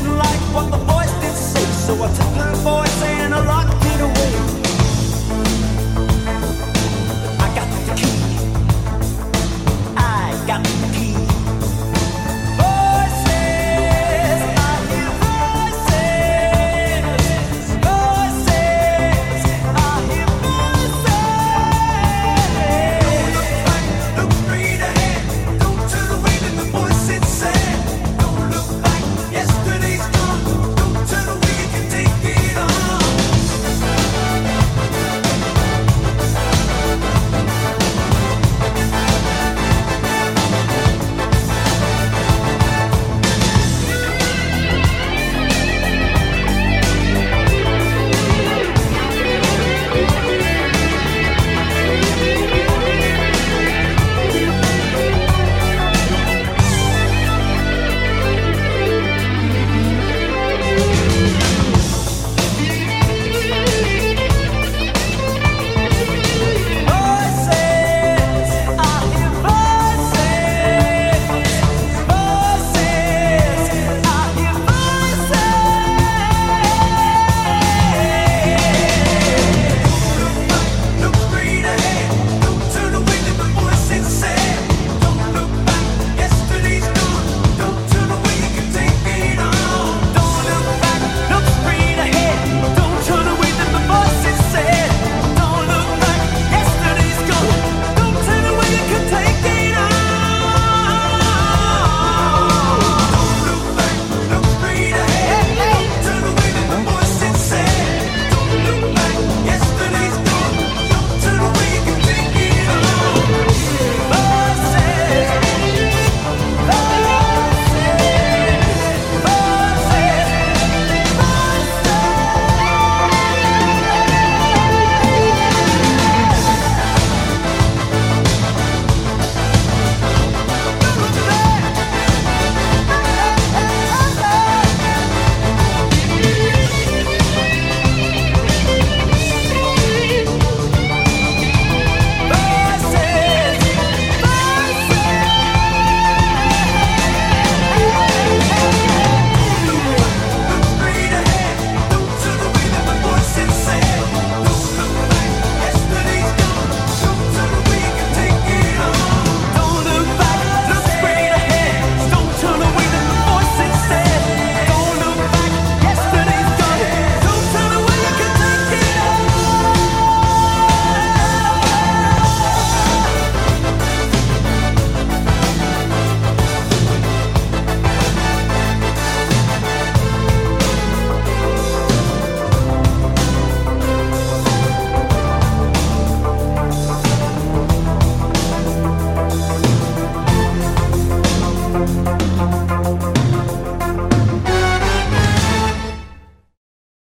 Didn't like what the boys did say, so I took her voice